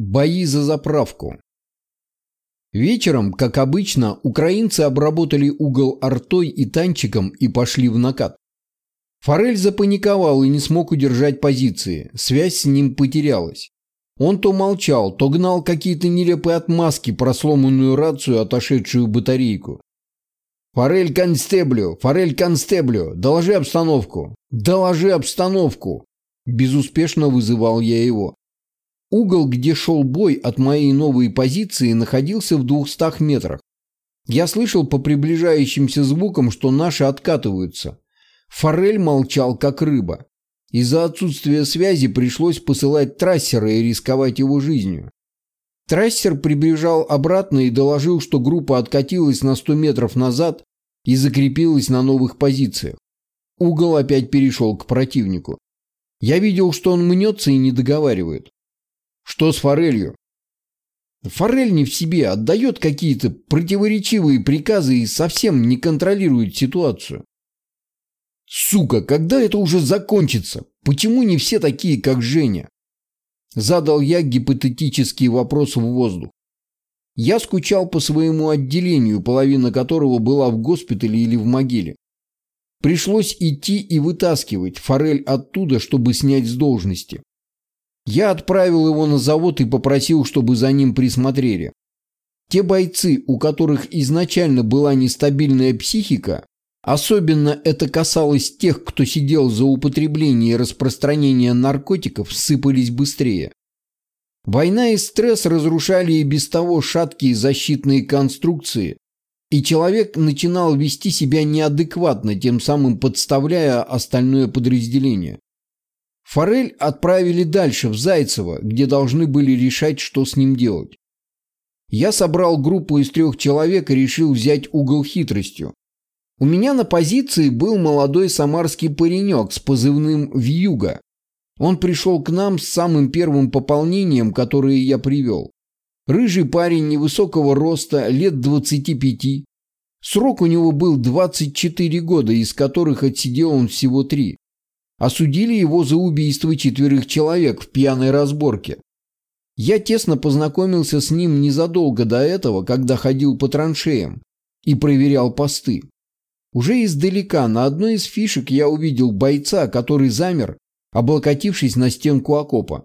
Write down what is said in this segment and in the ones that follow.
Бои за заправку. Вечером, как обычно, украинцы обработали угол артой и танчиком и пошли в накат. Форель запаниковал и не смог удержать позиции, связь с ним потерялась. Он то молчал, то гнал какие-то нелепые отмазки про сломанную рацию, отошедшую батарейку. «Форель констеблю! Форель констеблю! Доложи обстановку! Доложи обстановку!» Безуспешно вызывал я его. Угол, где шел бой от моей новой позиции, находился в двухстах метрах. Я слышал по приближающимся звукам, что наши откатываются. Форель молчал, как рыба. Из-за отсутствия связи пришлось посылать трассера и рисковать его жизнью. Трассер прибежал обратно и доложил, что группа откатилась на 100 метров назад и закрепилась на новых позициях. Угол опять перешел к противнику. Я видел, что он мнется и не договаривает. Что с форелью? Форель не в себе, отдает какие-то противоречивые приказы и совсем не контролирует ситуацию. Сука, когда это уже закончится? Почему не все такие, как Женя? Задал я гипотетический вопрос в воздух. Я скучал по своему отделению, половина которого была в госпитале или в могиле. Пришлось идти и вытаскивать форель оттуда, чтобы снять с должности. Я отправил его на завод и попросил, чтобы за ним присмотрели. Те бойцы, у которых изначально была нестабильная психика, Особенно это касалось тех, кто сидел за употребление и распространение наркотиков, сыпались быстрее. Война и стресс разрушали и без того шаткие защитные конструкции, и человек начинал вести себя неадекватно, тем самым подставляя остальное подразделение. Форель отправили дальше, в Зайцево, где должны были решать, что с ним делать. Я собрал группу из трех человек и решил взять угол хитростью. У меня на позиции был молодой самарский паренек с позывным «Вьюга». Он пришел к нам с самым первым пополнением, которое я привел. Рыжий парень невысокого роста, лет 25. Срок у него был 24 года, из которых отсидел он всего три. Осудили его за убийство четверых человек в пьяной разборке. Я тесно познакомился с ним незадолго до этого, когда ходил по траншеям и проверял посты. Уже издалека на одной из фишек я увидел бойца, который замер, облокотившись на стенку окопа.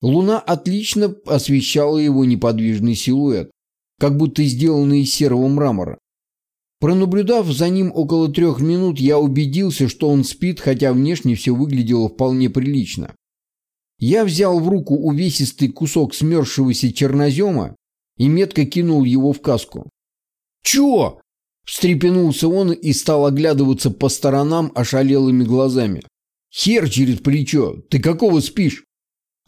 Луна отлично освещала его неподвижный силуэт, как будто сделанный из серого мрамора. Пронаблюдав за ним около трех минут, я убедился, что он спит, хотя внешне все выглядело вполне прилично. Я взял в руку увесистый кусок смерзшегося чернозема и метко кинул его в каску. «Чё?» Встрепенулся он и стал оглядываться по сторонам ошалелыми глазами. «Хер через плечо! Ты какого спишь?»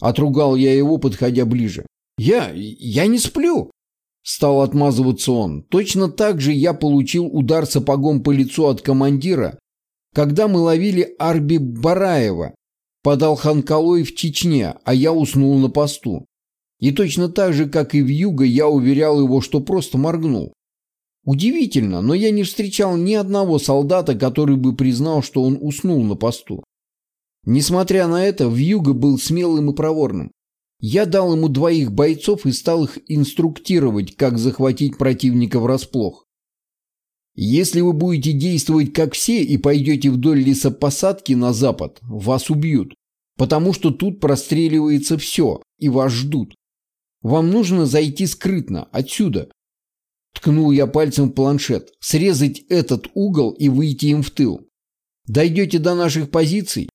Отругал я его, подходя ближе. «Я... я не сплю!» Стал отмазываться он. Точно так же я получил удар сапогом по лицу от командира, когда мы ловили Арби Бараева под Алханкалой в Чечне, а я уснул на посту. И точно так же, как и в Юго, я уверял его, что просто моргнул. Удивительно, но я не встречал ни одного солдата, который бы признал, что он уснул на посту. Несмотря на это, Вьюга был смелым и проворным. Я дал ему двоих бойцов и стал их инструктировать, как захватить противника врасплох. Если вы будете действовать как все и пойдете вдоль лесопосадки на запад, вас убьют, потому что тут простреливается все, и вас ждут. Вам нужно зайти скрытно, отсюда, Ткнул я пальцем в планшет. Срезать этот угол и выйти им в тыл. Дойдете до наших позиций.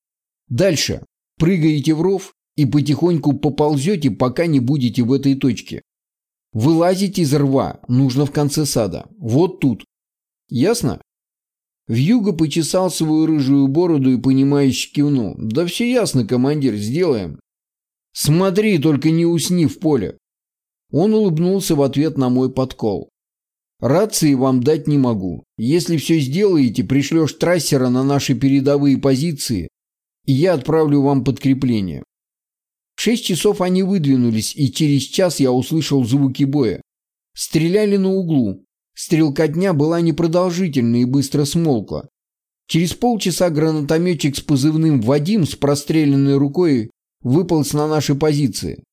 Дальше. Прыгаете в ров и потихоньку поползете, пока не будете в этой точке. Вылазите из рва, нужно в конце сада. Вот тут. Ясно? Вьюга почесал свою рыжую бороду и понимающе кивнул. Да все ясно, командир, сделаем. Смотри, только не усни в поле. Он улыбнулся в ответ на мой подкол. Рации вам дать не могу. Если все сделаете, пришлешь трассера на наши передовые позиции, и я отправлю вам подкрепление. В шесть часов они выдвинулись, и через час я услышал звуки боя. Стреляли на углу. Стрелкотня была непродолжительной и быстро смолкла. Через полчаса гранатометчик с позывным «Вадим» с простреленной рукой выполз на наши позиции.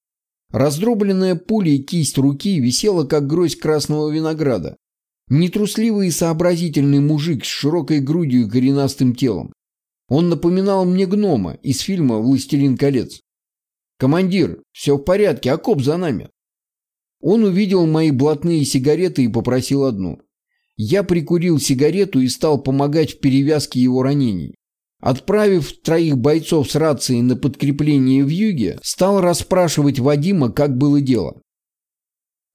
Раздробленная пулей кисть руки висела, как гроздь красного винограда. Нетрусливый и сообразительный мужик с широкой грудью и коренастым телом. Он напоминал мне гнома из фильма «Властелин колец». «Командир, все в порядке, окоп за нами». Он увидел мои блатные сигареты и попросил одну. Я прикурил сигарету и стал помогать в перевязке его ранений. Отправив троих бойцов с рацией на подкрепление в юге, стал расспрашивать Вадима, как было дело.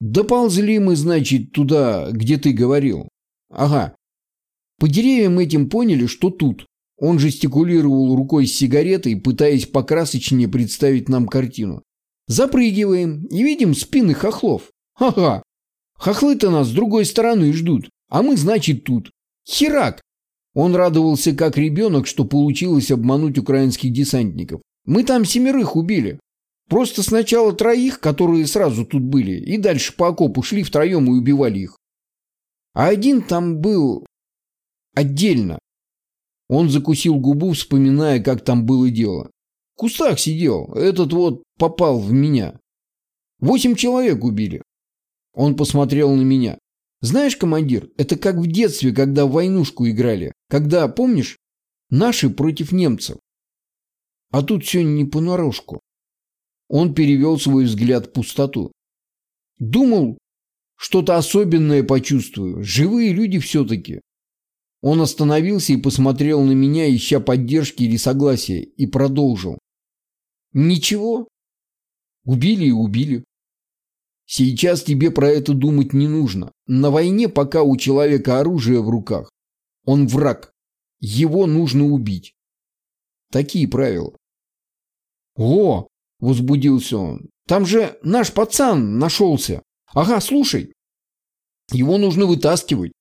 «Доползли мы, значит, туда, где ты говорил». «Ага. По деревьям этим поняли, что тут». Он жестикулировал рукой с сигаретой, пытаясь покрасочнее представить нам картину. «Запрыгиваем и видим спины хохлов. Ага. Хохлы-то нас с другой стороны ждут, а мы, значит, тут. Херак! Он радовался как ребенок, что получилось обмануть украинских десантников. Мы там семерых убили. Просто сначала троих, которые сразу тут были, и дальше по окопу шли втроем и убивали их. А один там был отдельно. Он закусил губу, вспоминая, как там было дело. В кустах сидел, этот вот попал в меня. Восемь человек убили. Он посмотрел на меня. Знаешь, командир, это как в детстве, когда в войнушку играли. Когда, помнишь, наши против немцев. А тут все не понарошку. Он перевел свой взгляд в пустоту. Думал, что-то особенное почувствую. Живые люди все-таки. Он остановился и посмотрел на меня, ища поддержки или согласия, и продолжил. Ничего. Убили и убили. Сейчас тебе про это думать не нужно. На войне, пока у человека оружие в руках, он враг. Его нужно убить. Такие правила. О, возбудился он. Там же наш пацан нашелся. Ага, слушай. Его нужно вытаскивать.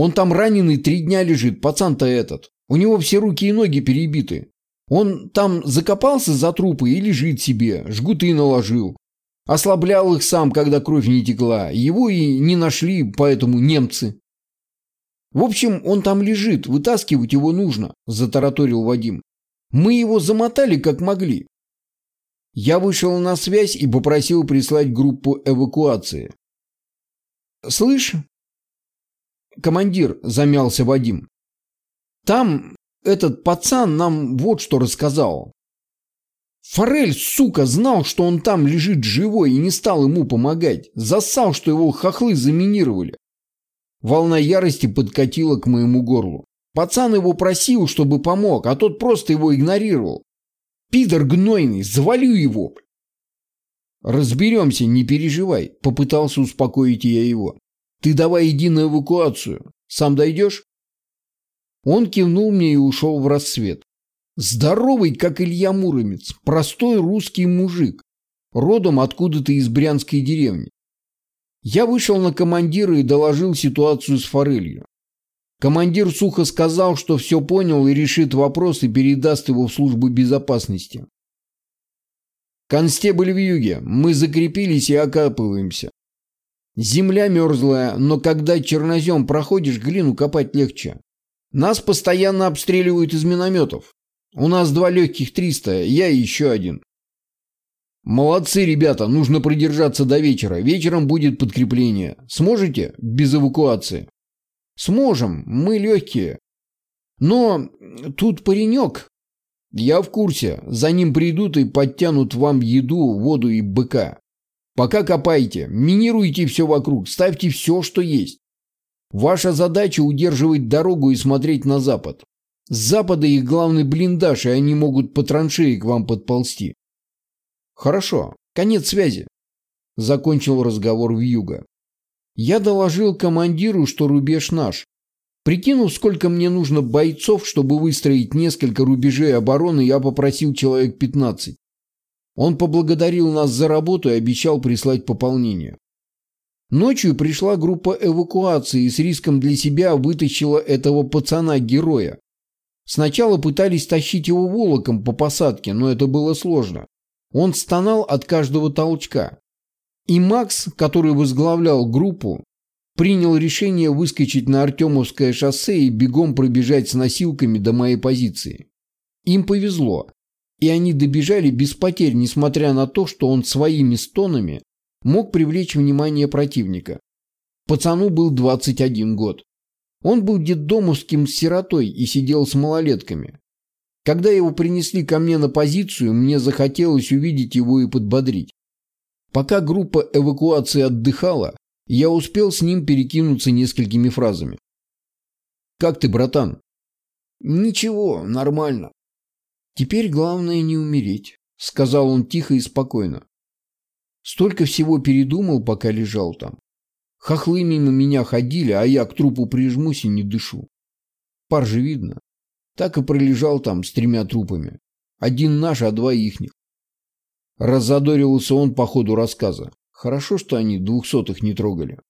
Он там раненый три дня лежит, пацан-то этот. У него все руки и ноги перебиты. Он там закопался за трупы и лежит себе, жгуты наложил. Ослаблял их сам, когда кровь не текла. Его и не нашли, поэтому немцы. В общем, он там лежит, вытаскивать его нужно, затараторил Вадим. Мы его замотали как могли. Я вышел на связь и попросил прислать группу эвакуации. «Слышь?» «Командир», — замялся Вадим. «Там этот пацан нам вот что рассказал. Форель, сука, знал, что он там лежит живой и не стал ему помогать. Засал, что его хохлы заминировали. Волна ярости подкатила к моему горлу. Пацан его просил, чтобы помог, а тот просто его игнорировал. Пидор гнойный, завалю его. Разберемся, не переживай, попытался успокоить я его. Ты давай иди на эвакуацию. Сам дойдешь? Он кивнул мне и ушел в рассвет. Здоровый, как Илья Муромец, простой русский мужик, родом откуда-то из брянской деревни. Я вышел на командира и доложил ситуацию с форелью. Командир сухо сказал, что все понял и решит вопрос и передаст его в службу безопасности. Констебль в юге, мы закрепились и окапываемся. Земля мерзлая, но когда чернозем проходишь, глину копать легче. Нас постоянно обстреливают из минометов. У нас два легких 300, я и еще один. Молодцы, ребята, нужно продержаться до вечера. Вечером будет подкрепление. Сможете? Без эвакуации. Сможем, мы легкие. Но тут паренек. Я в курсе. За ним придут и подтянут вам еду, воду и быка. Пока копайте, минируйте все вокруг, ставьте все, что есть. Ваша задача удерживать дорогу и смотреть на запад. С запада их главный блиндаж, и они могут по траншеи к вам подползти. Хорошо, конец связи. Закончил разговор в юга. Я доложил командиру, что рубеж наш. Прикинув, сколько мне нужно бойцов, чтобы выстроить несколько рубежей обороны, я попросил человек 15. Он поблагодарил нас за работу и обещал прислать пополнение. Ночью пришла группа эвакуации и с риском для себя вытащила этого пацана-героя. Сначала пытались тащить его волоком по посадке, но это было сложно. Он стонал от каждого толчка. И Макс, который возглавлял группу, принял решение выскочить на Артемовское шоссе и бегом пробежать с носилками до моей позиции. Им повезло. И они добежали без потерь, несмотря на то, что он своими стонами мог привлечь внимание противника. Пацану был 21 год. Он был детдомовским сиротой и сидел с малолетками. Когда его принесли ко мне на позицию, мне захотелось увидеть его и подбодрить. Пока группа эвакуации отдыхала, я успел с ним перекинуться несколькими фразами. «Как ты, братан?» «Ничего, нормально». «Теперь главное не умереть», — сказал он тихо и спокойно. Столько всего передумал, пока лежал там. Хохлы мимо меня ходили, а я к трупу прижмусь и не дышу. Пар же видно. Так и пролежал там с тремя трупами. Один наш, а два ихних. Раззадоривался он по ходу рассказа. Хорошо, что они двухсотых не трогали.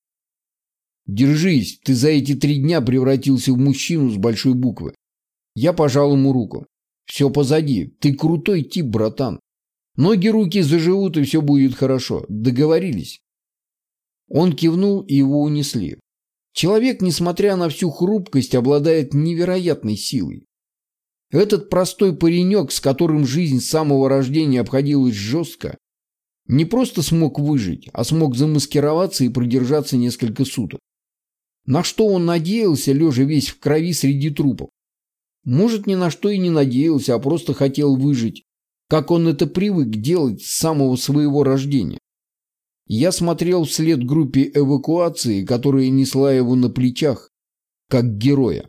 Держись, ты за эти три дня превратился в мужчину с большой буквы. Я пожал ему руку. Все позади. Ты крутой тип, братан. Ноги, руки заживут, и все будет хорошо. Договорились. Он кивнул, и его унесли. Человек, несмотря на всю хрупкость, обладает невероятной силой. Этот простой паренек, с которым жизнь с самого рождения обходилась жестко, не просто смог выжить, а смог замаскироваться и продержаться несколько суток. На что он надеялся, лежа весь в крови среди трупов? Может, ни на что и не надеялся, а просто хотел выжить, как он это привык делать с самого своего рождения. Я смотрел вслед группе эвакуации, которая несла его на плечах, как героя.